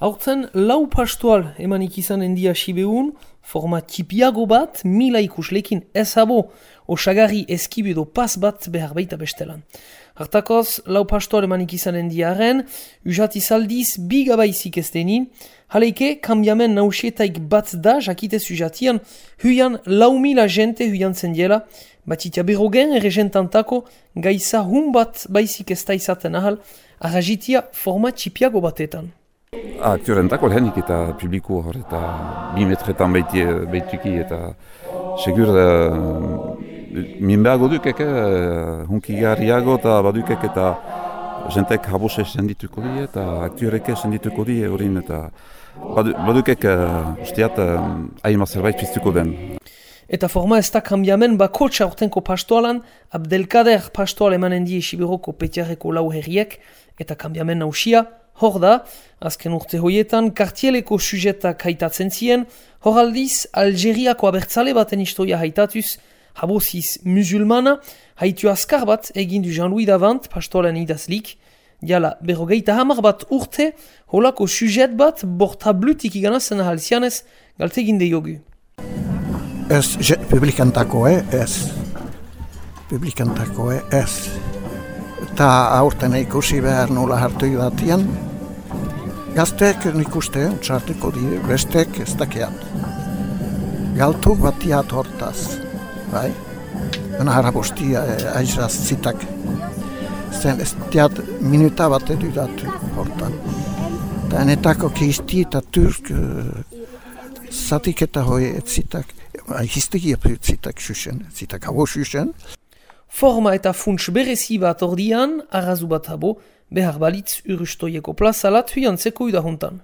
Hortzen, lau pastual emanik izan endia sibeun, forma tipiago bat, mila ikuslekin ezabo, osagarri eskibido pas bat behar baita bestelan. Hartakoz, lau pastual emanik izan endiaren, usat izaldiz bigabaizik ez denin, haleike, kambiamen nausietaik bat da, jakitez usatian, huian lau mila jente huian zendiela, batitia berrogen ere jentantako, gaisa hun bat baizik ez da izaten ahal, arrajitia forma tipiago batetan. Aktorentako lehenik eta publiko hor eta bi metretan baiti, baituki eta segur uh, min behago dukek, uh, hunki garriago eta badukek eta jentek habose sendituko di eta aktoreke sendituko di horin eta badukek uh, usteat uh, zerbait piztuko den. Eta forma ez da kambiamen bako txaurtenko pastoalan, Abdelkader pastoal emanen die Sibiroko petiareko lau herriek, eta kambiamen nausia, Hor da, azken urte hoietan, kartieleko sujetak haitatzen ziren, hor aldiz, Algeriako abertzale baten historia haitatuz, haboziz musulmana, haitu askar bat egin du Jean-Louis Davant, pastoren idazlik, Diala, berrogeita hamar bat urte, holako sujet bat bortablutik iganazen ahalzianez, galte ginde jogu. Ez, publikantako, eh? ez. Publikantako, eh? ez eta aurten ikusi behar nola hartu batian. Gazteek nik uste, txartuko di, bestek ez dakiat. Galtu batiat hortaz, bai? Gana harra bostia e, aizraz zitak. Zen ez diat minuta bat edu hortan. Eta enetako keisti eta turk e, zatik eta hoi ez zitak. Hiztegia zitak xuxen, zitak habo xuxen forma eta funts berezi bat ordian, arrazu bat habo, behar balitz urustoieko plazalat huiantzeko idahuntan.